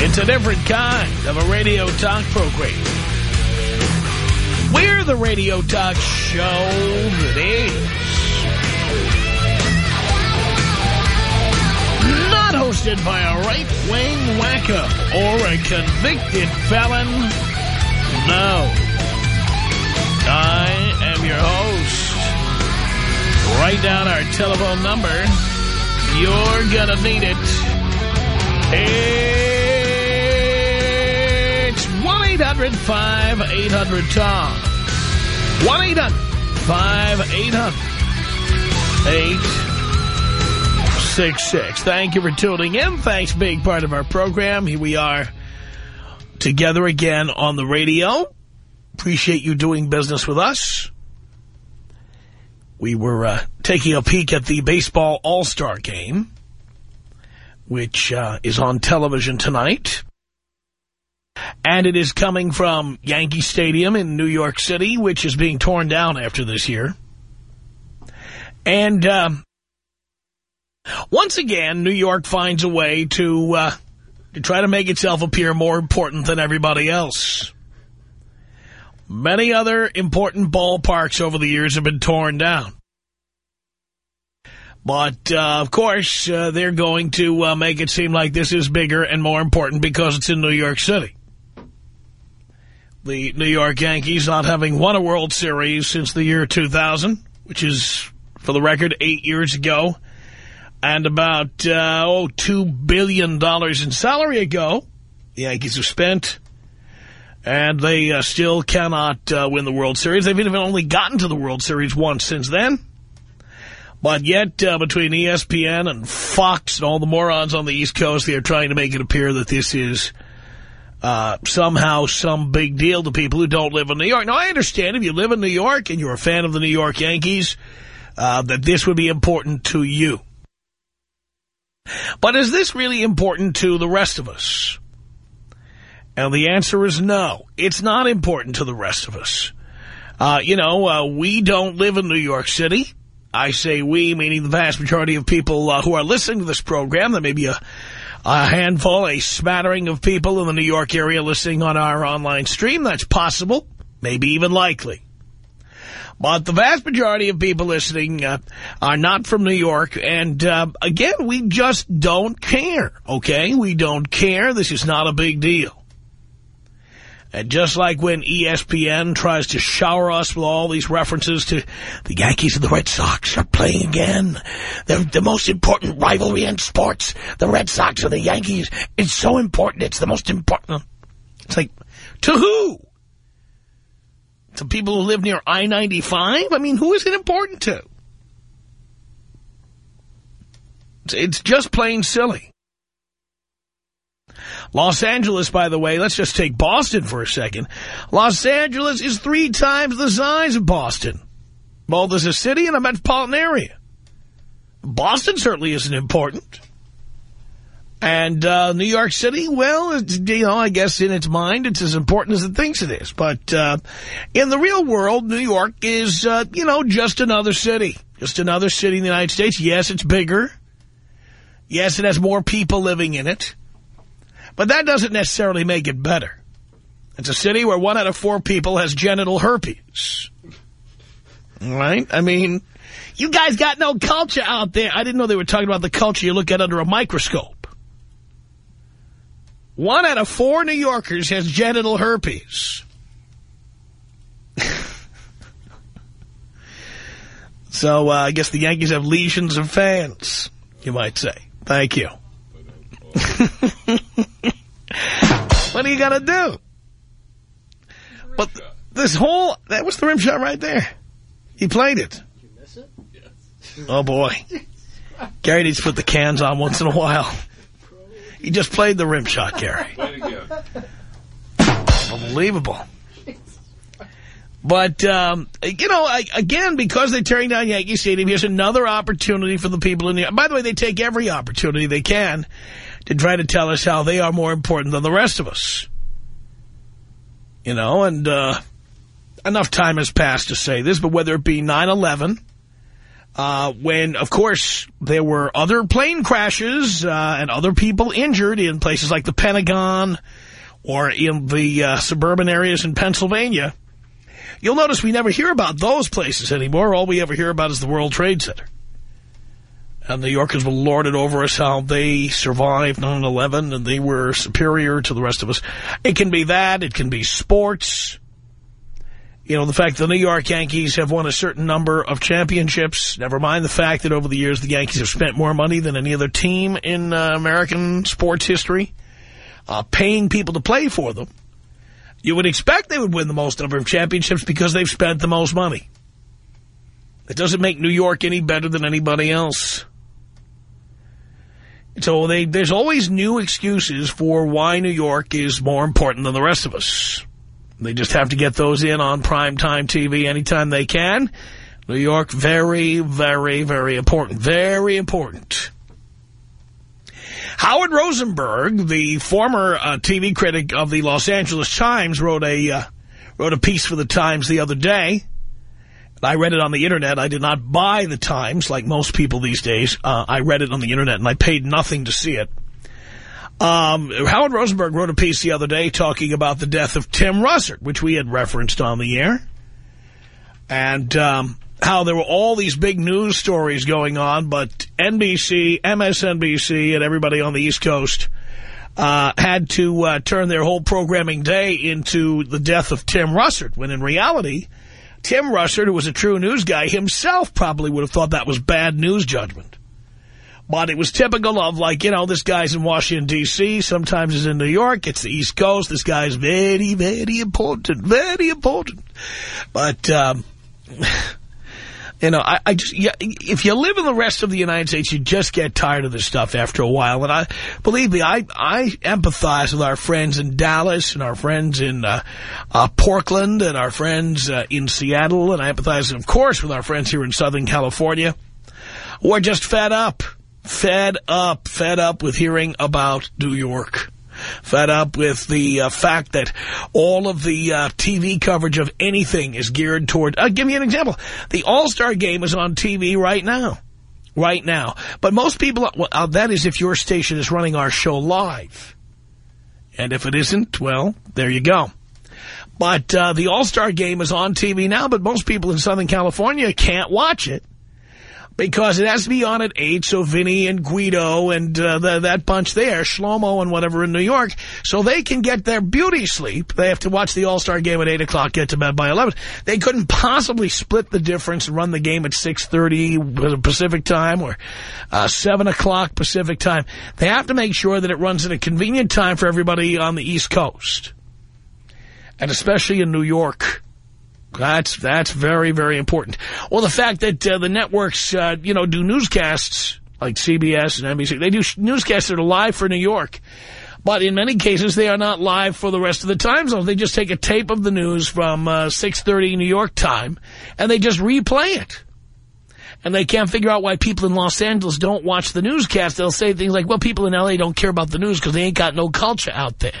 It's a different kind of a radio talk program. We're the radio talk show that is not hosted by a right-wing wacko or a convicted felon. No. I am your host. Write down our telephone number. You're gonna need it. It's 1-800-5800-TOM. 1-800-5800-866. Thank you for tuning in. Thanks for being part of our program. Here we are together again on the radio. Appreciate you doing business with us. We were uh, taking a peek at the baseball all-star game, which uh, is on television tonight. And it is coming from Yankee Stadium in New York City, which is being torn down after this year. And um, once again, New York finds a way to, uh, to try to make itself appear more important than everybody else. Many other important ballparks over the years have been torn down. But, uh, of course, uh, they're going to uh, make it seem like this is bigger and more important because it's in New York City. The New York Yankees not having won a World Series since the year 2000, which is, for the record, eight years ago, and about, uh, oh, $2 billion in salary ago, the Yankees have spent and they uh, still cannot uh, win the World Series. They've even only gotten to the World Series once since then. But yet, uh, between ESPN and Fox and all the morons on the East Coast, they are trying to make it appear that this is uh, somehow some big deal to people who don't live in New York. Now, I understand if you live in New York and you're a fan of the New York Yankees, uh, that this would be important to you. But is this really important to the rest of us? And the answer is no. It's not important to the rest of us. Uh, you know, uh, we don't live in New York City. I say we, meaning the vast majority of people uh, who are listening to this program. There may be a, a handful, a smattering of people in the New York area listening on our online stream. That's possible, maybe even likely. But the vast majority of people listening uh, are not from New York. And, uh, again, we just don't care, okay? We don't care. This is not a big deal. And just like when ESPN tries to shower us with all these references to the Yankees and the Red Sox are playing again. They're the most important rivalry in sports. The Red Sox and the Yankees. It's so important. It's the most important. It's like, to who? To people who live near I-95? I mean, who is it important to? It's just plain silly. Los Angeles, by the way, let's just take Boston for a second. Los Angeles is three times the size of Boston, both as a city and a metropolitan area. Boston certainly isn't important. And uh, New York City, well, you know, I guess in its mind, it's as important as it thinks it is. But uh, in the real world, New York is, uh, you know, just another city. Just another city in the United States. Yes, it's bigger. Yes, it has more people living in it. But that doesn't necessarily make it better. It's a city where one out of four people has genital herpes. Right? I mean, you guys got no culture out there. I didn't know they were talking about the culture you look at under a microscope. One out of four New Yorkers has genital herpes. so uh, I guess the Yankees have legions of fans, you might say. Thank you. what are you going to do? But this whole, that was the rim shot right there. He played it. you miss it? Oh, boy. Gary needs to put the cans on once in a while. He just played the rim shot, Gary. Unbelievable. But, um, you know, I, again, because they're tearing down Yankee Stadium, here's another opportunity for the people in the... By the way, they take every opportunity they can to try to tell us how they are more important than the rest of us. You know, and uh, enough time has passed to say this, but whether it be 9-11, uh, when, of course, there were other plane crashes uh, and other people injured in places like the Pentagon or in the uh, suburban areas in Pennsylvania, you'll notice we never hear about those places anymore. All we ever hear about is the World Trade Center. And New Yorkers will lord it over us how they survived 9-11 and they were superior to the rest of us. It can be that. It can be sports. You know, the fact that the New York Yankees have won a certain number of championships, never mind the fact that over the years the Yankees have spent more money than any other team in uh, American sports history, uh, paying people to play for them. You would expect they would win the most number of championships because they've spent the most money. It doesn't make New York any better than anybody else. So they, there's always new excuses for why New York is more important than the rest of us. They just have to get those in on primetime TV anytime they can. New York, very, very, very important. Very important. Howard Rosenberg, the former uh, TV critic of the Los Angeles Times, wrote a uh, wrote a piece for the Times the other day. I read it on the Internet. I did not buy the Times like most people these days. Uh, I read it on the Internet, and I paid nothing to see it. Um, Howard Rosenberg wrote a piece the other day talking about the death of Tim Russert, which we had referenced on the air. And um, how there were all these big news stories going on, but NBC, MSNBC, and everybody on the East Coast uh, had to uh, turn their whole programming day into the death of Tim Russert, when in reality, Tim Russert, who was a true news guy, himself probably would have thought that was bad news judgment. But it was typical of, like, you know, this guy's in Washington, D.C., sometimes he's in New York, it's the East Coast, this guy's very, very important, very important. But, um, you know, I, I just, yeah, if you live in the rest of the United States, you just get tired of this stuff after a while. And I, believe me, I, I empathize with our friends in Dallas and our friends in uh, uh, Portland and our friends uh, in Seattle. And I empathize, of course, with our friends here in Southern California We're just fed up fed up, fed up with hearing about New York. Fed up with the uh, fact that all of the uh, TV coverage of anything is geared toward... I'll give you an example. The All-Star Game is on TV right now. Right now. But most people... Well, uh, that is if your station is running our show live. And if it isn't, well, there you go. But uh, the All-Star Game is on TV now, but most people in Southern California can't watch it because it has to be on at 8, so Vinny and Guido and uh, the, that bunch there, Shlomo and whatever in New York, so they can get their beauty sleep. They have to watch the All-Star game at 8 o'clock, get to bed by 11. They couldn't possibly split the difference and run the game at 6.30 Pacific time or uh, 7 o'clock Pacific time. They have to make sure that it runs at a convenient time for everybody on the East Coast, and especially in New York. That's that's very, very important. Well, the fact that uh, the networks, uh, you know, do newscasts like CBS and NBC, they do newscasts that are live for New York. But in many cases, they are not live for the rest of the time zone. They just take a tape of the news from uh, 6.30 New York time, and they just replay it. And they can't figure out why people in Los Angeles don't watch the newscast. They'll say things like, well, people in L.A. don't care about the news because they ain't got no culture out there.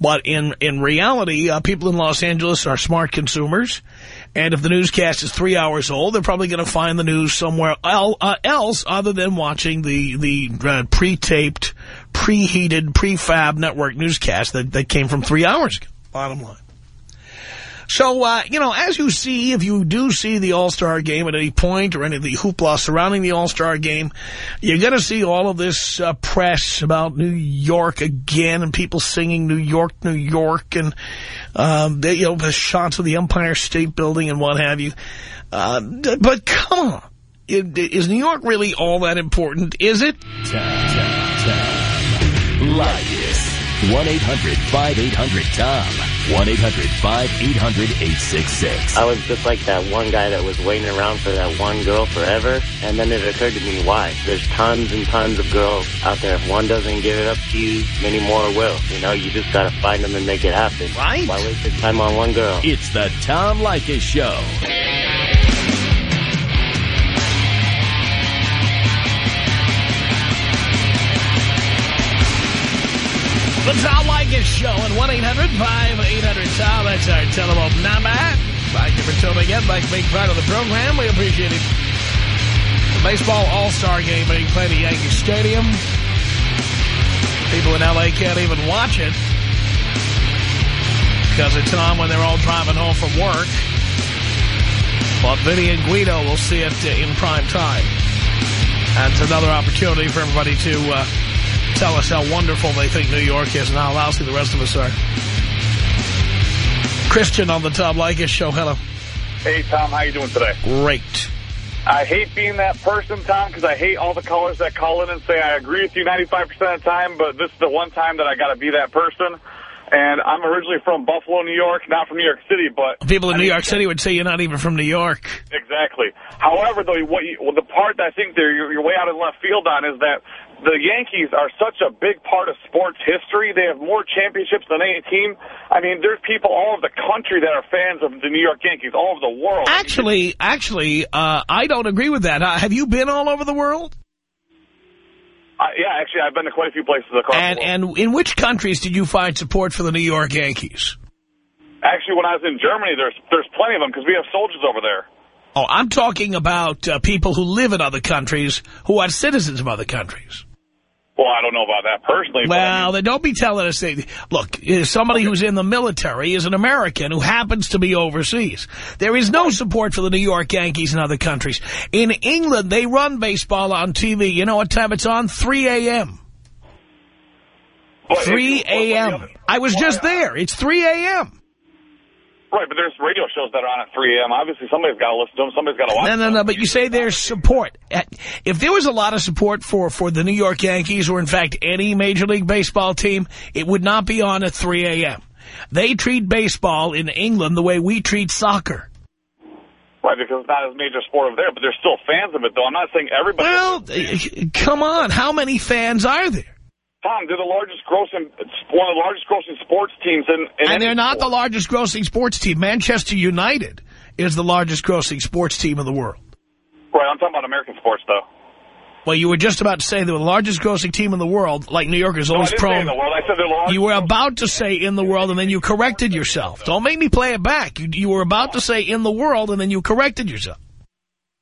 But in, in reality, uh, people in Los Angeles are smart consumers. And if the newscast is three hours old, they're probably going to find the news somewhere uh, else other than watching the, the uh, pre-taped, preheated, prefab network newscast that, that came from three hours ago, bottom line. So, uh, you know, as you see, if you do see the All-Star Game at any point or any of the hoopla surrounding the All-Star Game, you're going to see all of this uh, press about New York again and people singing New York, New York, and, um, they, you know, the shots of the Empire State Building and what have you. Uh, but come on. Is New York really all that important? Is it? Tom, Tom, Tom. Leykis. 1-800-5800-TOM. 1-800-5800-866. I was just like that one guy that was waiting around for that one girl forever. And then it occurred to me why. There's tons and tons of girls out there. If one doesn't give it up to you, many more will. You know, you just got to find them and make it happen. Right. Why waste your time on one girl? It's the Tom Leykis Show. The Tom Leykis Show at 1-800-5800-TOM. That's our telephone number. Thank you for tuning in. Thank you for being part of the program. We appreciate it. The baseball all-star game being played at Yankee Stadium. People in L.A. can't even watch it because it's on when they're all driving home from work. But Vinny and Guido will see it in prime time. That's another opportunity for everybody to uh, tell us how wonderful they think New York is and how lousy the rest of us are. Christian on the Tom Leykis show. Hello. Hey, Tom, how you doing today? Great. I hate being that person, Tom, because I hate all the callers that call in and say, I agree with you 95% of the time, but this is the one time that I got to be that person. And I'm originally from Buffalo, New York, not from New York City, but... People in I New York City would say you're not even from New York. Exactly. However, though, what you, well, the part that I think you're, you're way out in left field on is that the Yankees are such a big part of sports history. They have more championships than any team. I mean, there's people all over the country that are fans of the New York Yankees, all over the world. Actually, actually, uh, I don't agree with that. Uh, have you been all over the world? Uh, yeah, actually, I've been to quite a few places across And, the world. and in which countries did you find support for the New York Yankees? Actually, when I was in Germany, there's there's plenty of them because we have soldiers over there. Oh, I'm talking about uh, people who live in other countries who are citizens of other countries. Well, I don't know about that personally. but I Well, mean, then don't be telling us that. Look, uh, somebody who's in the military is an American who happens to be overseas. There is no support for the New York Yankees in other countries. In England, they run baseball on TV. You know what time it's on? 3 a.m. 3 a.m. I was just there. It's 3 a.m. Right, but there's radio shows that are on at 3 a.m. Obviously, somebody's got to listen to them. Somebody's got to watch them. No, no, them. no, but you say there's support. If there was a lot of support for, for the New York Yankees or, in fact, any Major League Baseball team, it would not be on at 3 a.m. They treat baseball in England the way we treat soccer. Right, because it's not as major sport over there, but there's still fans of it, though. I'm not saying everybody. Well, come on. How many fans are there? Tom, they're the largest grossing, one of the largest grossing sports teams in, in And they're not the largest grossing sports team. Manchester United is the largest grossing sports team in the world. Right, I'm talking about American sports, though. Well, you were just about to say they were the largest grossing team in the world, like New Yorkers No, I always say prone. in the world. I said the largest. You were about to say in the world, and then you corrected yourself. Don't make me play it back. You, you were about to say in the world, and then you corrected yourself.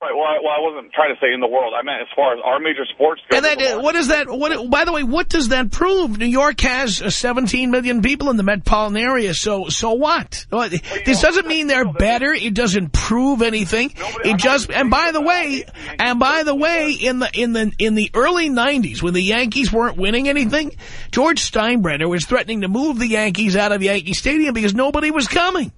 Right, well I, well, I wasn't trying to say in the world. I meant as far as our major sports go. And then, what is that? What? By the way, what does that prove? New York has uh, 17 million people in the metropolitan area. So, so what? What- This doesn't mean they're better. It doesn't prove anything. It just. And by the way, and by the way, in the in the in the early 90s, when the Yankees weren't winning anything, George Steinbrenner was threatening to move the Yankees out of Yankee Stadium because nobody was coming.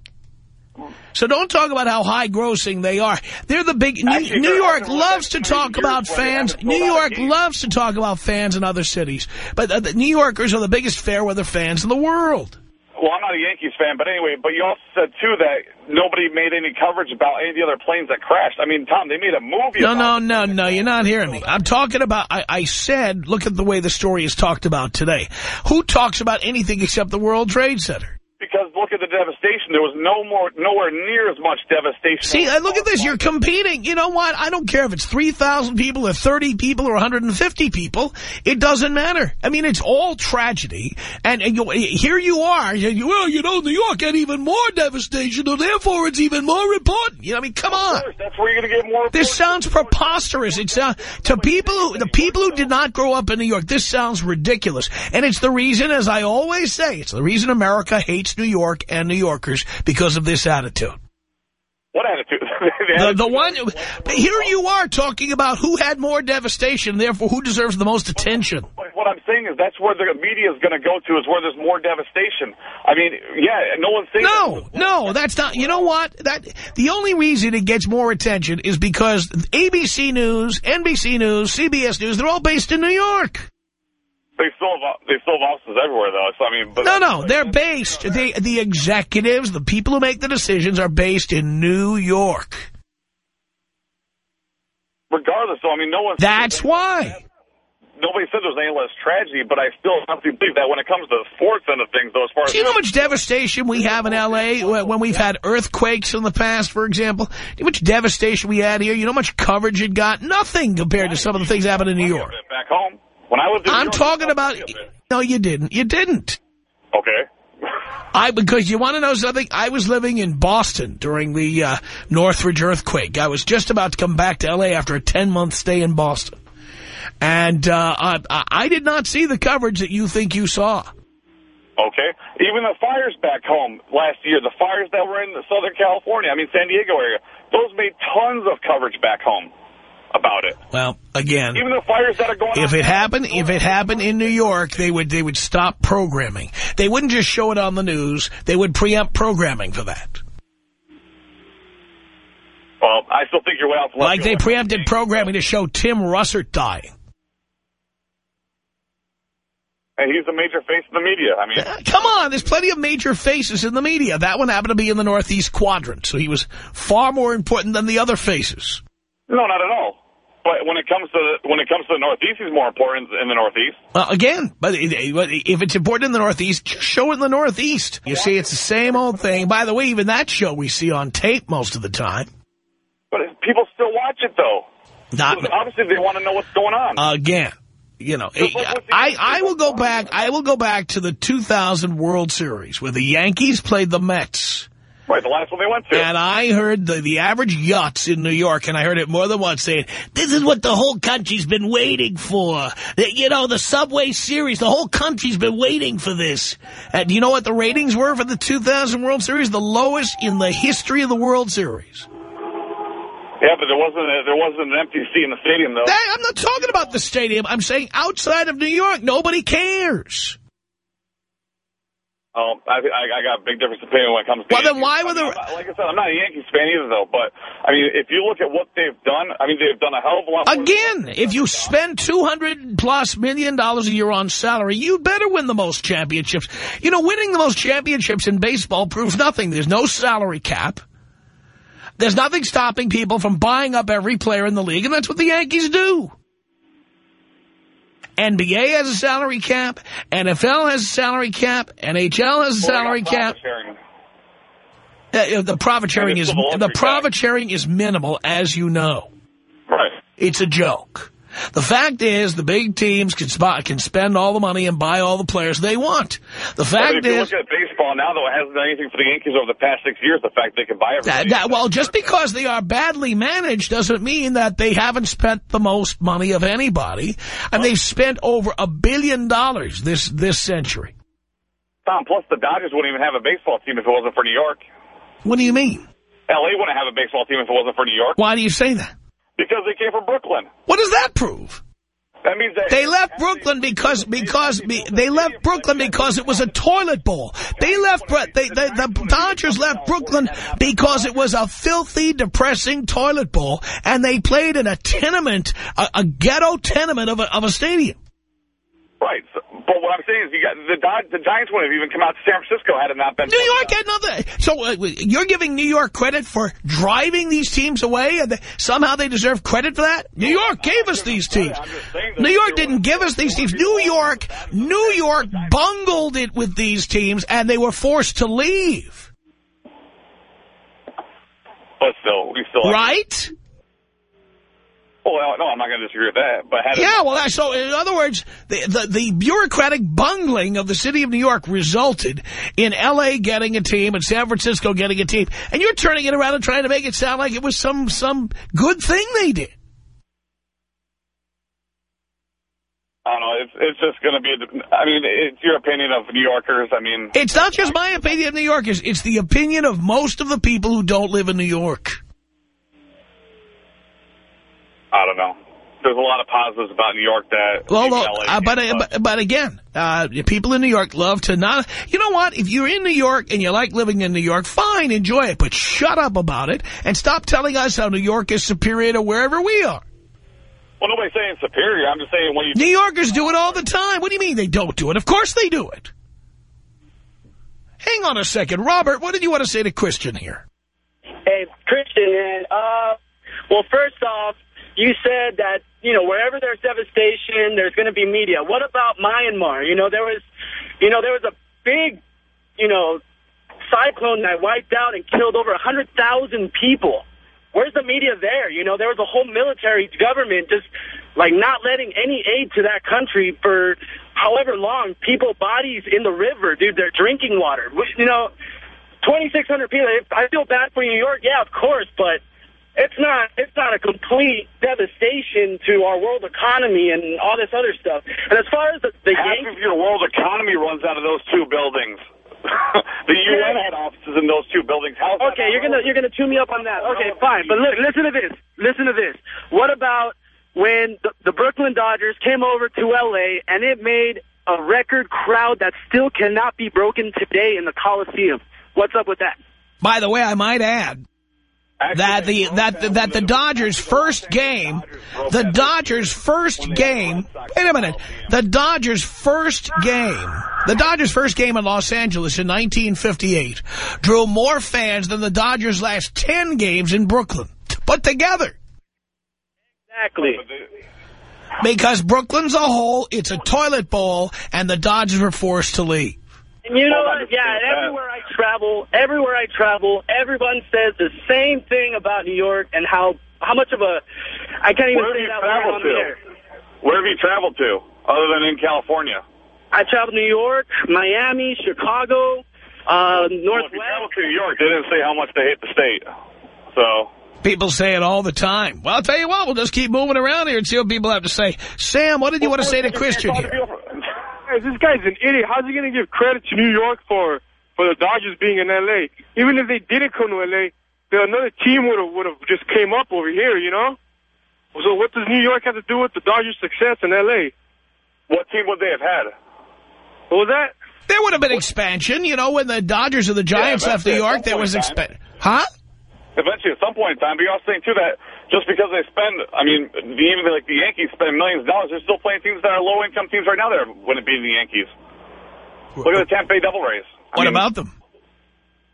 So don't talk about how high grossing they are. They're the big, New, Actually, New there York loves to talk about fans. New York loves to talk about fans in other cities. But uh, the New Yorkers are the biggest fair weather fans in the world. Well, I'm not a Yankees fan, but anyway, but you also said, too, that nobody made any coverage about any of the other planes that crashed. I mean, Tom, they made a movie No, about no, no, no, you're not hearing me. I'm talking about, I, I said, look at the way the story is talked about today. Who talks about anything except the World Trade Center? Because look at the devastation. There was no more, nowhere near as much devastation. See, uh, look at this. You're competing. You know what? I don't care if it's 3,000 people or 30 people or 150 people. It doesn't matter. I mean, it's all tragedy. And, and you, here you are. You, well, you know, New York had even more devastation, and therefore it's even more important. You know, I mean, come on. That's where you're going to get more. This sounds preposterous. It's uh, to people who the people who did not grow up in New York. This sounds ridiculous, and it's the reason, as I always say, it's the reason America hates New York and New Yorkers because of this attitude. What attitude? The, the one, here you are talking about who had more devastation, therefore who deserves the most attention. What I'm saying is that's where the media is going to go to is where there's more devastation. I mean, yeah, no one's saying... No, no, that's not. You know what? That the only reason it gets more attention is because ABC News, NBC News, CBS News, they're all based in New York. They still have they still have offices everywhere though. So I mean, but No, no, they're based. The the executives, the people who make the decisions, are based in New York. regardless, though, I mean, no one. That's why. Nobody said there was any less tragedy, but I still have to believe that when it comes to the sports end of things, though, as far as Do you know how much devastation we have in L.A. when we've had earthquakes in the past, for example? Do you know how much devastation we had here? You know how much coverage it got? Nothing compared to some of the things happening in New York. back home when I lived in I'm York, talking about... No, you didn't. You didn't. Okay. I Because you want to know something? I was living in Boston during the uh, Northridge earthquake. I was just about to come back to L.A. after a 10-month stay in Boston. And uh, I, I did not see the coverage that you think you saw. Okay. Even the fires back home last year, the fires that were in the Southern California, I mean San Diego area, those made tons of coverage back home about it. Well, again... Even the fires that are going If on it happened, if it happened in New York, they would they would stop programming. They wouldn't just show it on the news. They would preempt programming for that. Well, I still think you're way off. Like they preempted programming to show Tim Russert dying. And he's a major face in the media. I mean, Come on, there's plenty of major faces in the media. That one happened to be in the Northeast quadrant, so he was far more important than the other faces. no, not at all. But when it comes to when it comes to the Northeast, he's more important in the Northeast. Well, again, but if it's important in the Northeast, show it in the Northeast. You see, it's the same old thing. By the way, even that show we see on tape most of the time. But people still watch it though. Not Because obviously, they want to know what's going on. again. You know, Just like with the I, I will go back. I will go back to the 2000 World Series where the Yankees played the Mets. Right, the last one they went to. And I heard the, the average yachts in New York, and I heard it more than once, saying, this is what the whole country's been waiting for. The- You know, the Subway Series, the whole country's been waiting for this. And do you know what the ratings were for the 2000 World Series? The lowest in the history of the World Series. yeah, but there wasn't a, there wasn't an empty seat in the stadium though. I'm not talking about the stadium. I'm saying outside of New York, nobody cares. Oh, I, I, I got a big difference of opinion when it comes to. Well, then Yankees. why were the- not- like I said, I'm not a Yankees fan either, though. But I mean, if you look at what they've done, I mean, they've done a hell of a lot. Again, if you spend 200 plus million dollars a year on salary, you better win the most championships. You know, winning the most championships in baseball proves nothing. There's no salary cap. There's nothing stopping people from buying up every player in the league, and that's what the Yankees do. NBA has a salary cap. NFL has a salary cap. NHL has a salary cap. Uh, uh, the profit sharing is the the profit sharing is minimal, as you know. Right. It's a joke. The fact is, the big teams can spot, can spend all the money and buy all the players they want. The fact you is, look at baseball now, though, it hasn't done anything for the Yankees over the past six years. The fact they can buy that, everything. that, well, just because they are badly managed doesn't mean that they haven't spent the most money of anybody, and they've spent over a billion dollars this this century. Tom, plus the Dodgers wouldn't even have a baseball team if it wasn't for New York. What do you mean? L.A. wouldn't have a baseball team if it wasn't for New York Why do you say that? Because they came from Brooklyn. What does that prove? That means that They left Brooklyn because because be, they left Brooklyn because it was a toilet bowl. They left they, they, the Dodgers left Brooklyn because it was a filthy, depressing toilet bowl, and they played in a tenement, a, a ghetto tenement of a, of a stadium. Right. So, but what I'm saying is, you got the Dod- the Giants wouldn't have even come out to San Francisco had it not been. New York had nothing. So uh, you're giving New York credit for driving these teams away, and they, somehow they deserve credit for that? New York gave us these teams. I'm just saying that New York didn't give us these teams. New York, New York bungled it with these teams, and they were forced to leave. But still, we still. Right? Oh, well, no, I'm not going to disagree with that. But Yeah, well, so in other words, the, the, the bureaucratic bungling of the city of New York resulted in L.A. getting a team and San Francisco getting a team. And you're turning it around and trying to make it sound like it was some, some good thing they did. I don't know. It's it's just going to be. A, I mean, it's your opinion of New Yorkers. I mean, It's not just my opinion of New Yorkers. It's the opinion of most of the people who don't live in New York. I don't know. There's a lot of positives about New York that. Well, look, LA uh, but, uh, but but again, uh, people in New York love to not. You know what? If you're in New York and you like living in New York, fine, enjoy it. But shut up about it and stop telling us how New York is superior to wherever we are. Well, nobody's saying superior. I'm just saying when you... New Yorkers do it all the time. What do you mean they don't do it? Of course they do it. Hang on a second. Robert, what did you want to say to Christian here? Hey, Christian, man. Uh, well, first off, you said that, you know, wherever there's devastation, there's going to be media. What about Myanmar? You know, there was, you know, there was a big, you know, cyclone that wiped out and killed over 100,000 people. Where's the media there? You know, there was a whole military government just, like, not letting any aid to that country for however long. People, bodies in the river, dude, they're drinking water. You know, 2,600 people. I feel bad for New York, yeah, of course, but it's not it's not a complete devastation to our world economy and all this other stuff. And as far as the, the Half Yankees, of your world economy runs out of those two buildings. the UN had offices in those two buildings. How's okay, you're gonna you're gonna tune me up on that. Okay, fine. But look, listen to this. Listen to this. What about when the, the Brooklyn Dodgers came over to L.A. and it made a record crowd that still cannot be broken today in the Coliseum? What's up with that? By the way, I might add Actually, that the that the, that the Dodgers' first game, the Dodgers' first game. Wait a minute, the Dodgers' first game, the Dodgers' first game in Los Angeles in 1958 drew more fans than the Dodgers' last ten games in Brooklyn put together. Exactly. Because Brooklyn's a hole, it's a toilet bowl, and the Dodgers were forced to leave. And you know what? Yeah, second. everywhere I travel, everywhere I travel, everyone says the same thing about New York and how how much of a I can't even Where have say you that word traveled on to? the air. Where have you traveled to, other than in California? I traveled New York, Miami, Chicago, uh, Well, if you traveled to New York, they didn't say how much they hate the state. So, People say it all the time. Well, I'll tell you what, we'll just keep moving around here and see what people have to say. Sam, what did you want to say to Christian here? Guys, this guy's an idiot. How's he going to give credit to New York for for the Dodgers being in L.A.? Even if they didn't come to L.A., then another team would have would have just came up over here, you know. So what does New York have to do with the Dodgers' success in L.A.? What team would they have had? What was that? There would have been expansion. You know, when the Dodgers and the Giants Yeah, left New. York, there was Some point in expansion. Huh? Eventually, at some point in time, but you're also saying, too, that just because they spend, I mean, the, even like the Yankees spend millions of dollars, they're still playing teams that are low-income teams right now that wouldn't be the Yankees. Look at the Tampa Bay Devil Rays. I What mean, about them?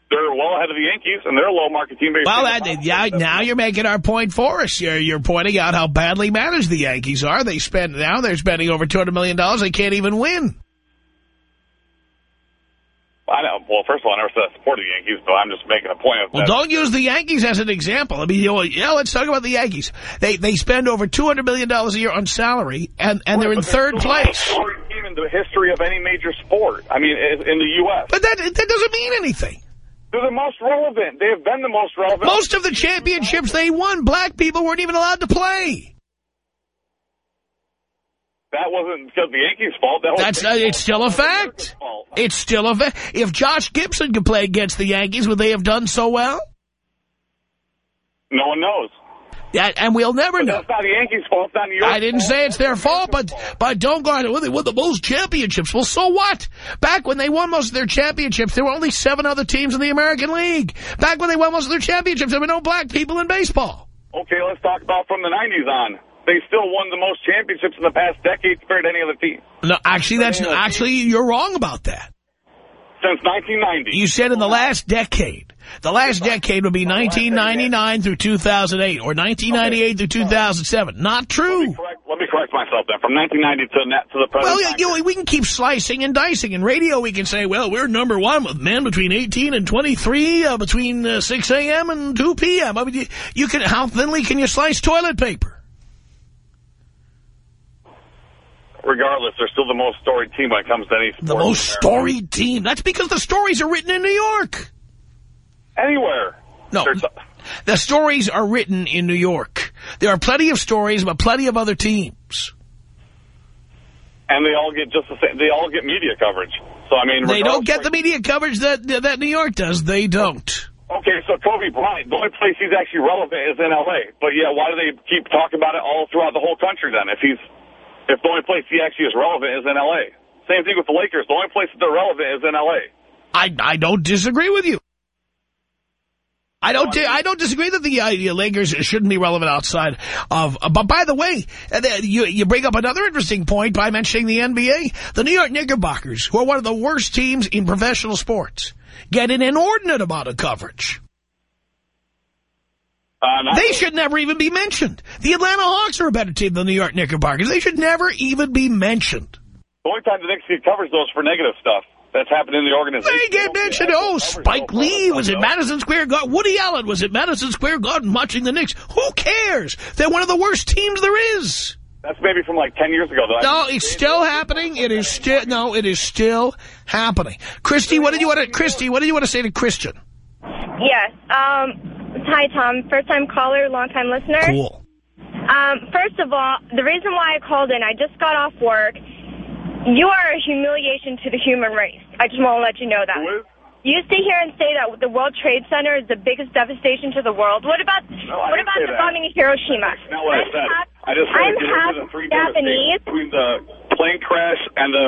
They're well ahead of the Yankees, and they're a low-market team. Well, uh, that, yeah, now you're making our point for us. You're, you're pointing out how badly managed the Yankees are. They spend now they're spending over $200 million. They can't even win. I know. Well, first of all, I never said I supported the Yankees, but I'm just making a point of Well, that. don't use the Yankees as an example. I mean, you know, yeah, let's talk about the Yankees. They they spend over $200 million a year on salary, and, and they're in third place. team in the history of any major sport. I mean, in in the U.S. But that, that doesn't mean anything. They're the most relevant. They have been the most relevant. Most of the championships they won, black people weren't even allowed to play. That wasn't because the Yankees' fault. That That's uh, it's still a fact. It's still a fact. If Josh Gibson could play against the Yankees, would they have done so well? No one knows. Yeah, and we'll never know. That's not the Yankees' fault. It's not New York's I didn't fault. say it's their fault, but but don't go on. Well, they won the most championships. Well, so what? Back when they won most of their championships, there were only seven other teams in the American League. Back when they won most of their championships, there were no black people in baseball. Okay, let's talk about from the 90s on. They still won the most championships in the past decade compared to any other team. No, actually, that's actually you're wrong about that. Since 1990. You said in the last decade. The last decade would be 1999 through 2008 or 1998 through 2007. Not true. Correct, let me correct myself then. From 1990 to, net, to the present Well, you know, we can keep slicing and dicing. In radio, we can say, well, we're number one with men between 18 and 23, uh, between uh, 6 a.m. and 2 p.m. I mean, you, you can, how thinly can you slice toilet paper? Regardless, they're still the most storied team when it comes to any sport. The most storied team. That's because the stories are written in New York. Anywhere. No, the stories are written in New York. There are plenty of stories about plenty of other teams. and they all get just the same. They all get media coverage. So, I mean... They don't get the media coverage that that New York does. They don't. Okay, so Kobe Bryant, the only place he's actually relevant is in L.A. But, yeah, why do they keep talking about it all throughout the whole country then? If he's, if the only place he actually is relevant is in L.A. Same thing with the Lakers. The only place that they're relevant is in L.A. I I don't disagree with you. I don't. I don't disagree that the uh, Lakers shouldn't be relevant outside of. Uh, but by the way, uh, you you bring up another interesting point by mentioning the NBA. The New York Knickerbockers, who are one of the worst teams in professional sports, get an inordinate amount of coverage. Uh, they should never even be mentioned. The Atlanta Hawks are a better team than the New York Knickerbockers. They should never even be mentioned. The only time the Knicks get covers those for negative stuff that's happened in the organization. They get mentioned. Oh, Spike Lee was at Madison Square Garden. Woody Allen was at Madison Square Garden watching the Knicks. Who cares? They're one of the worst teams there is. That's maybe from like 10 years ago. Though. No, it's still happening. It is still, no, it is still happening. Christy, what did you want to, Christy, what do you want to say to Christian? Yes. Um, hi, Tom. First-time caller, long-time listener. Cool. Um, first of all, the reason why I called in, I just got off work. You are a humiliation to the human race. I just want to let you know that. Who is? You sit here and say that the World Trade Center is the biggest devastation to the world. What about No, what about the that. bombing of Hiroshima? That's not what I I'm said. half- I just said I'm if half the three Japanese. between the plane crash and the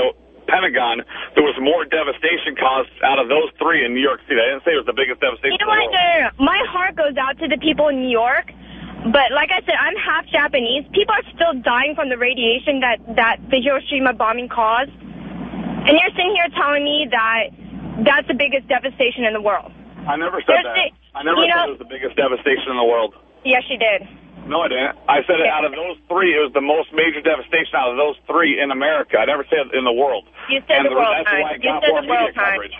Pentagon, there was more devastation caused out of those three in New York City. I didn't say it was the biggest devastation You know what? No, no, no. My heart goes out to the people in New York. But like I said, I'm half Japanese. People are still dying from the radiation that, that the Hiroshima bombing caused. And you're sitting here telling me that that's the biggest devastation in the world. I never said There's that. the- I never said know- it was the biggest devastation in the world. Yes, you did. No, I didn't. I said Yeah. out of those three, it was the most major devastation out of those three in America. I never said in the world. You said and the world that's why You got said more media coverage.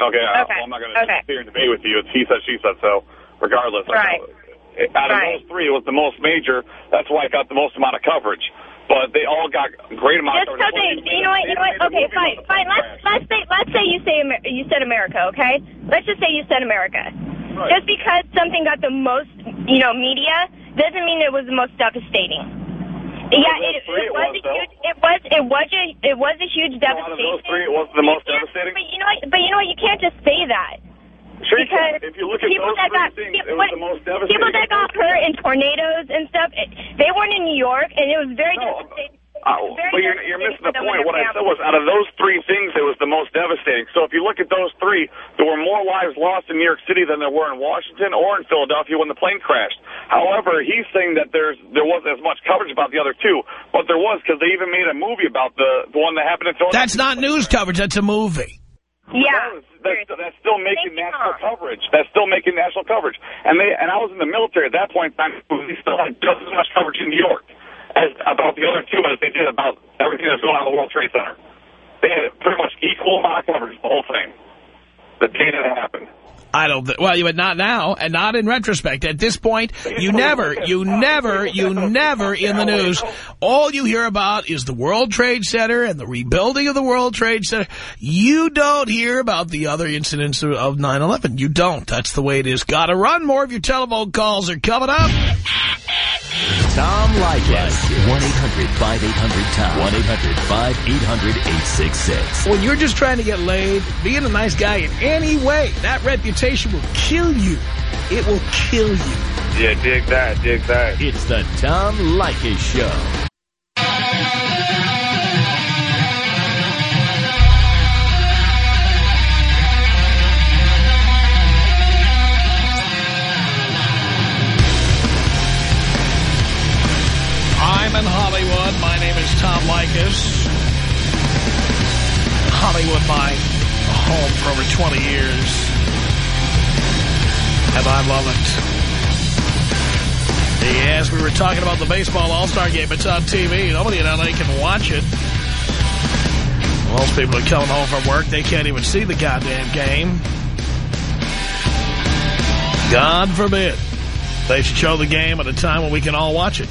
Okay, Okay. well, I'm not going to Okay. sit here and debate with you. It's he said, she said. So, regardless, I Right. know- out of Right. those three, it was the most major. That's why it got the most amount of coverage. But they all got great amount Just of coverage. they, you know what, you know what? Okay, fine, fine. Let's let's say let's say you say Amer you said America, okay? Let's just say you said America. Right. Just because something got the most, you know, media doesn't mean it was the most devastating. Yeah, those it, three it it was was, a huge. It was it was a it was a huge So out of devastation. those three, it was the most devastating? But you know what? But you know what? You can't just say that. Sure because. If you look at people those that got things, people, it was the most devastating. people that got hurt in tornadoes and stuff, it, they weren't in New York, and it was very No, devastating. Oh, but you're, you're missing the point. What I said was out of those three things, it was the most devastating. So if you look at those three, there were more lives lost in New York City than there were in Washington or in Philadelphia when the plane crashed. However, he's saying that there's there wasn't as much coverage about the other two, but there was because they even made a movie about the the one that happened in Philadelphia. That's not news coverage. That's a movie. Yeah. That's, that's, that's still making Thank national coverage. That's still making national coverage. And they and I was in the military at that point in time. We still had just as much coverage in New York as about the other two as they did about everything that's going on in the World Trade Center. They had pretty much equal amount of coverage the whole thing. The day that happened. I don't. Th well, you would not now, and not in retrospect. At this point, you never, you never, you never in the news. All you hear about is the World Trade Center and the rebuilding of the World Trade Center. You don't hear about the other incidents of- of 9/11. You don't. That's the way it is. Got to run. More of your telephone calls are coming up. Tom Leykis. 1-800-5800-TOM. 1-800-5800-866. When you're just trying to get laid, being a nice guy in any way, that reputation will kill you. It will kill you. Yeah, dig that, dig that. It's the Tom Leykis Show. I'm in Hollywood. My name is Tom Leykis. Hollywood, my home for over 20 years. And I love it. Yes, we were talking about the baseball all-star game. It's on TV. Nobody in L.A. can watch it. Most people are coming home from work. They can't even see the goddamn game. God forbid. They should show the game at a time when we can all watch it.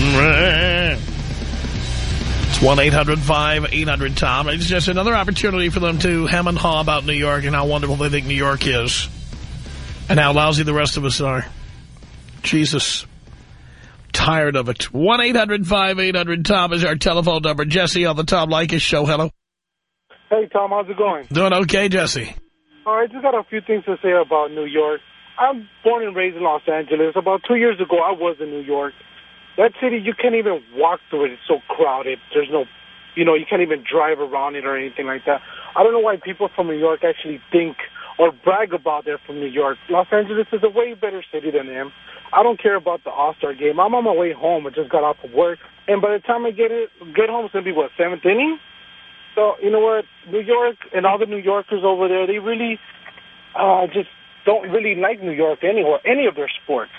Mm-hmm. It's 1-800-5800-TOM. It's just another opportunity for them to hem and haw about New York and how wonderful they think New York is. And how lousy the rest of us are. Jesus. Tired of it. 1-800-5800-TOM is our telephone number. Jesse on the Tom Leykis show. Hello. Hey, Tom, how's it going? Doing okay, Jesse? All right, just got a few things to say about New York. I'm born and raised in Los Angeles. About two years ago, I was in New York. That city, you can't even walk through it. It's so crowded. There's no, you know, you can't even drive around it or anything like that. I don't know why people from New York actually think or brag about they're from New York. Los Angeles is a way better city than them. I don't care about the All-Star game. I'm on my way home. I just got off of work. And by the time I get it, get home, it's going to be, what, seventh inning? So, you know what? New York and all the New Yorkers over there, they really uh, just don't really like New York anywhere, any of their sports,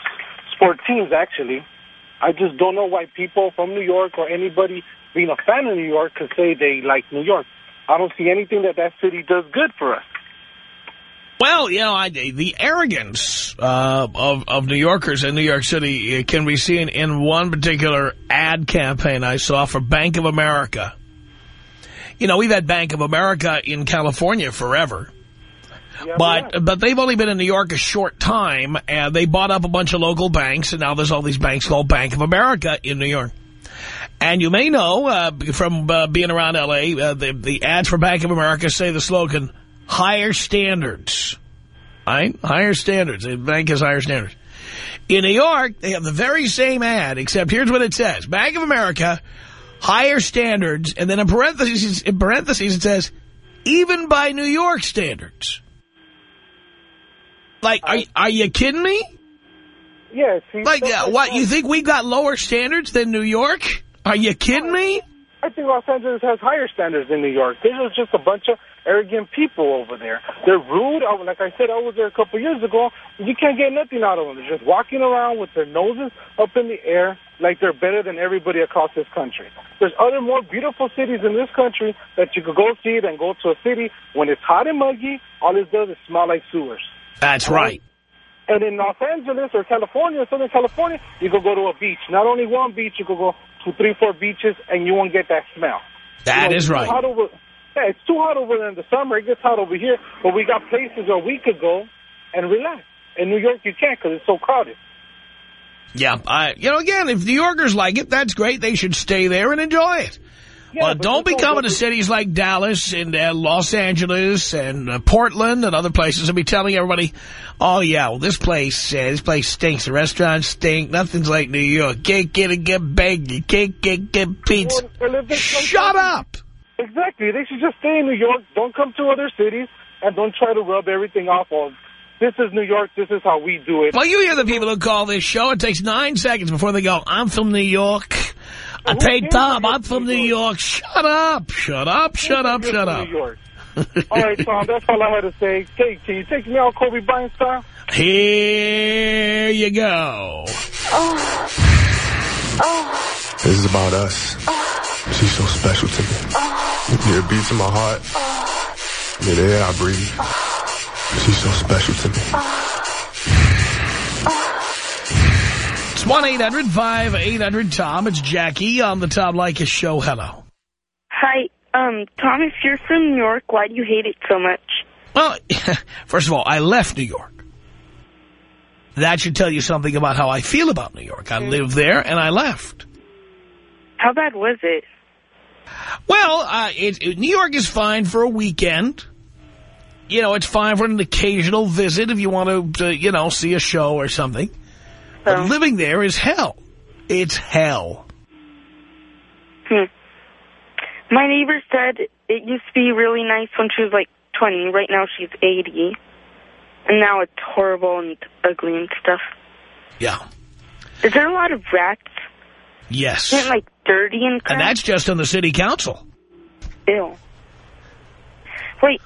sport teams, actually. I just don't know why people from New York or anybody being a fan of New York could say they like New York. I don't see anything that that city does good for us. Well, you know, I, the arrogance uh, of, of New Yorkers in New York City can be seen in one particular ad campaign I saw for Bank of America. You know, we've had Bank of America in California forever. Yeah, But but they've only been in New York a short time, and they bought up a bunch of local banks, and now there's all these banks called Bank of America in New York. And you may know uh, from uh, being around L.A., uh, the, the ads for Bank of America say the slogan, higher standards. Right? Higher standards. The bank has higher standards. In New York, they have the very same ad, except here's what it says. Bank of America, higher standards, and then in parentheses, in parentheses it says, even by New York standards. Like, are, are you kidding me? Yes. Like, uh, what, you think we've got lower standards than New York? Are you kidding me? I think Los Angeles has higher standards than New York. There's just a bunch of arrogant people over there. They're rude. I, like I said, I was there a couple years ago. You can't get nothing out of them. They're just walking around with their noses up in the air like they're better than everybody across this country. There's other more beautiful cities in this country that you could go see than go to a city when it's hot and muggy. All it does is smell like sewers. That's right. And in Los Angeles or California, Southern California, you could go to a beach. Not only one beach, you could go to three, four beaches, and you won't get that smell. That You know, is right. hot over, yeah, it's too hot over there in the summer. It gets hot over here, but we got places where we could go and relax. In New York, you can't because it's so crowded. Yeah, I, you know, again, if New Yorkers like it, that's great. They should stay there and enjoy it. Yeah, well, but don't be coming to cities like Dallas and uh, Los Angeles and uh, Portland and other places and be telling everybody, oh, yeah, well, this place, uh, this place stinks. The restaurants stink. Nothing's like New York. Can't get a good bacon. You can't get good pizza. Well, well, if Shut up. Exactly. They should just stay in New York. Don't come to other cities, and don't try to rub everything off on, this is New York, this is how we do it. Well, you hear the people who call this show. It takes nine seconds before they go, I'm from New York. I Who take Tom, I'm from from New New York. Shut up. Shut up. Shut up. Shut up. New York. all right, Tom, that's all I had to say. Hey, can you take me out Kobe Bryant style? Here you go. Oh. Oh. This is about us. She's so special to me. You're a beat to my heart. You're the air I breathe. She's so special to me. 1-800-5800-TOM. It's Jackie on the Tom Leykis Show. Hello. Hi, um, Tom, if you're from New York, why do you hate it so much? Well, first of all, I left New York. That should tell you something about how I feel about New York. I lived there and I left. How bad was it? Well, uh, it, it- New York is fine for a weekend. You know, it's fine for an occasional visit if you want to, uh, you know, see a show or something. Oh. living there is hell. It's hell. Hmm. My neighbor said it used to be really nice when she was like 20. Right now she's 80. And now it's horrible and ugly and stuff. Yeah. Is there a lot of rats? Yes. Isn't it, like dirty and crap? And that's just on the city council. Ew. Wait,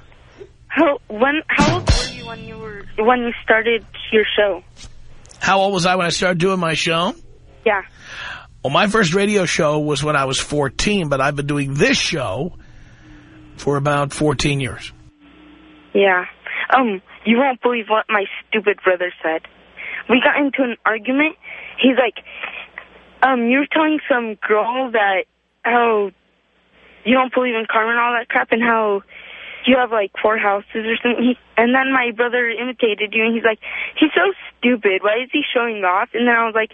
how when how old were you when you were when you started your show? How old was I when I started doing my show? Yeah. Well, my first radio show was when I was 14, but I've been doing this show for about 14 years. Yeah. Um, you won't believe what my stupid brother said. We got into an argument. He's like, um, you're telling some girl that how you don't believe in karma and all that crap and how you have like four houses or something. And then my brother imitated you and he's like, he's so stupid. Why is he showing off? And then I was like,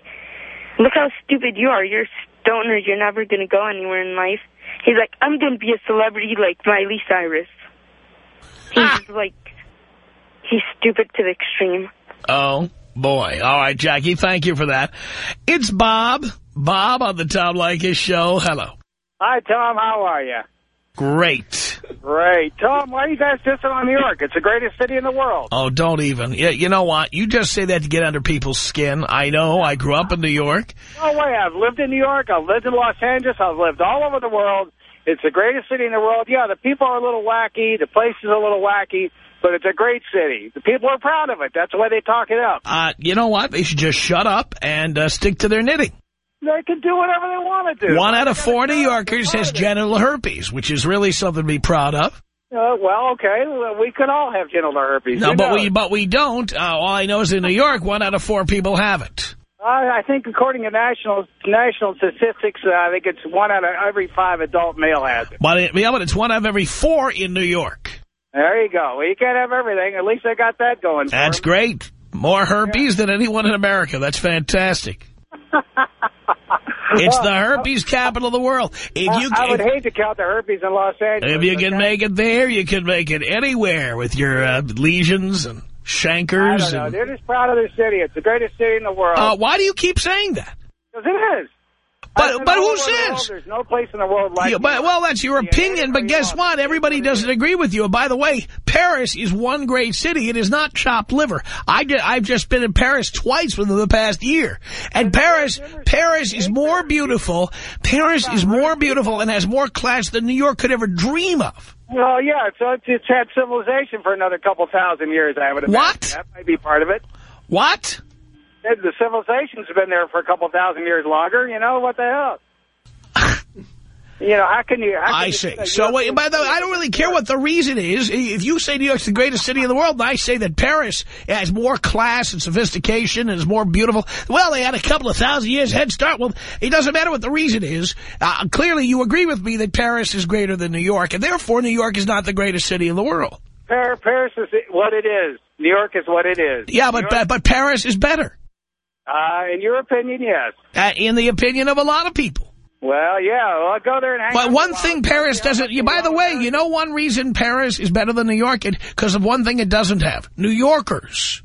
look how stupid you are. You're a stoner. You're never going to go anywhere in life. He's like, I'm going to be a celebrity like Miley Cyrus. He's ah. like, he's stupid to the extreme. Oh, boy. All right, Jackie, thank you for that. It's Bob. Bob on the Tom Leykis Show. Hello. Hi, Tom. How are you? Great. Great. Tom, why are you guys dissing on New York? It's the greatest city in the world. Oh, don't even. Yeah, you know what? You just say that to get under people's skin. I know. I grew up in New York. No way. I've lived in New York. I've lived in Los Angeles. I've lived all over the world. It's the greatest city in the world. Yeah, the people are a little wacky. The place is a little wacky. But it's a great city. The people are proud of it. That's why they talk it up. Uh, you know what? They should just shut up and uh, stick to their knitting. They can do whatever they want to do. One out of four New Yorkers has genital herpes, which is really something to be proud of. Uh, well, okay. We could all have genital herpes. No, but we but we don't. Uh, all I know is in New York, one out of four people have it. I, I think according to national national statistics, uh, I think it's one out of every five adult male has it. But it, yeah, but it's one out of every four in New York. There you go. Well, you can't have everything. At least I got that going. for That's great. More herpes than anyone in America. That's fantastic. It's the herpes capital of the world. If I, you I would if, hate to count the herpes in Los Angeles. if you can make it there, you can make it anywhere with your uh, lesions and I don't know. And, They're just proud of their city. It's the greatest city in the world. uh, why do you keep saying that? 'Cause it is. But- but who over the says? There's no place in the world like Yeah, but, well, that's your opinion, but guess what? Everybody doesn't agree with you. And by the way, Paris is one great city. It is not chopped liver. I did, I've just been in Paris twice within the past year. And Paris, Paris is more beautiful. Paris is more beautiful and has more class than New York could ever dream of. Well, yeah, so it's, it's had civilization for another couple thousand years, I would imagine. What? That might be part of it. What? The civilization's been there for a couple thousand years longer. You know, what the hell? you know, how can you... How can I you see. say So, wait, by the way, I don't really care what the reason is. If you say New York's the greatest city in the world, and I say that Paris has more class and sophistication and is more beautiful, well, they had a couple of thousand years head start. Well, it doesn't matter what the reason is. Uh, clearly, you agree with me that Paris is greater than New York, and therefore New York is not the greatest city in the world. Paris is what it is. New York is what it is. Yeah, but but Paris is better, Uh, in your opinion, yes. uh, in the opinion of a lot of people. Well, yeah, well, I'll go there and hang But one thing Paris doesn't, you, you by the way, you know one reason Paris is better than New York? Because of one thing it doesn't have. New Yorkers.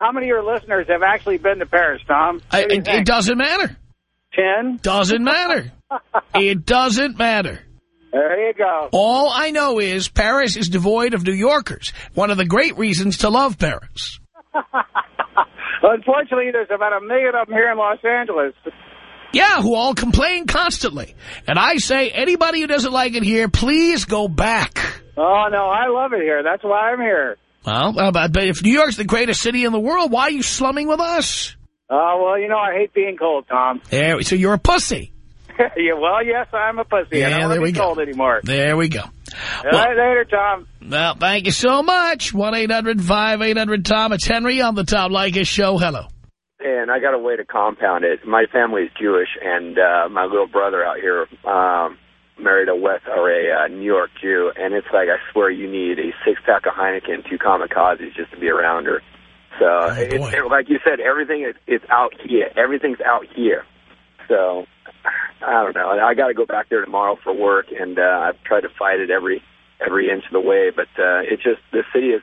How many of your listeners have actually been to Paris, Tom? I- do it, it doesn't matter. Ten? Doesn't matter. it doesn't matter. There you go. All I know is Paris is devoid of New Yorkers. One of the great reasons to love Paris. Unfortunately, there's about a million of them here in Los Angeles. Yeah, who all complain constantly. And I say, anybody who doesn't like it here, please go back. Oh, no, I love it here. That's why I'm here. Well, uh, but if New York's the greatest city in the world, why are you slumming with us? Oh, well, you know, I hate being cold, Tom. There, so you're a pussy. yeah, well, yes, I'm a pussy. I Yeah, don't there want we to be go. cold anymore. There we go. All right, later, Tom. Well, thank you so much. 1-800-5800-TOM. It's Henry on the Tom Leykis Show. Hello. and I got a way to compound it. My family is Jewish, and uh, my little brother out here um, married a West or a uh, New York Jew, and it's like I swear you need a six pack of Heineken, two kamikazes just to be around her. So, it's, it, like you said, everything is it's out here. Everything's out here. So, I don't know. I got to go back there tomorrow for work, and uh, I've tried to fight it every every inch of the way, but uh, it's just the city is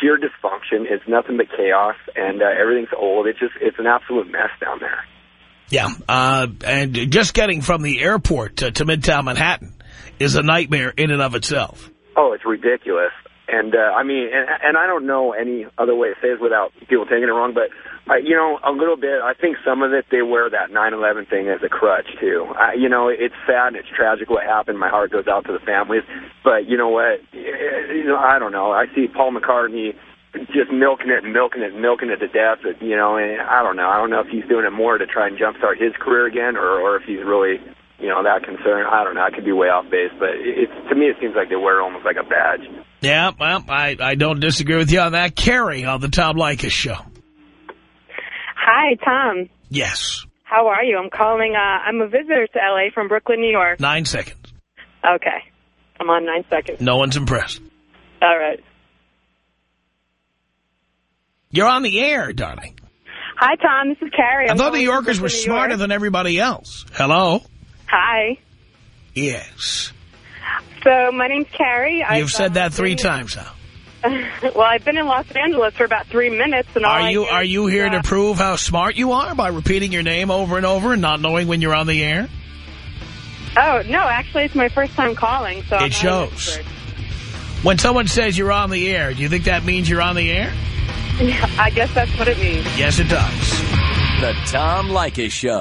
pure dysfunction. It's nothing but chaos, and uh, everything's old. It's just it's an absolute mess down there. Yeah, uh, and just getting from the airport to, to Midtown Manhattan is a nightmare in and of itself. Oh, it's ridiculous. And uh, I mean, and, and I don't know any other way to say this without people taking it wrong, but I, you know, a little bit. I think some of it they wear that 9/11 thing as a crutch too. I, you know, it's sad and it's tragic what happened. My heart goes out to the families, but you know what? You know, I don't know. I see Paul McCartney just milking it and milking it and milking it to death. You know, and I don't know. I don't know if he's doing it more to try and jumpstart his career again, or or if he's really you know that concerned. I don't know. I could be way off base, but it's to me it seems like they wear almost like a badge. Yeah, well, I, I don't disagree with you on that. Carrie on the Tom Leykis Show. Hi, Tom. Yes. How are you? I'm calling. Uh, I'm a visitor to L.A. from Brooklyn, New York. Nine seconds. Okay. I'm on nine seconds. No one's impressed. All right. You're on the air, darling. Hi, Tom. This is Carrie. I I'm thought New Yorkers were New smarter York. than everybody else. Hello? Hi. Yes. So my name's Carrie. You've said that three times now. well, I've been in Los Angeles for about three minutes, and all Are I you hear are you here uh, to prove how smart you are by repeating your name over and over and not knowing when you're on the air? Oh no, actually, it's my first time calling. So I'm It shows. When someone says you're on the air, do you think that means you're on the air? Yeah, I guess that's what it means. Yes, it does. The Tom Leykis Show.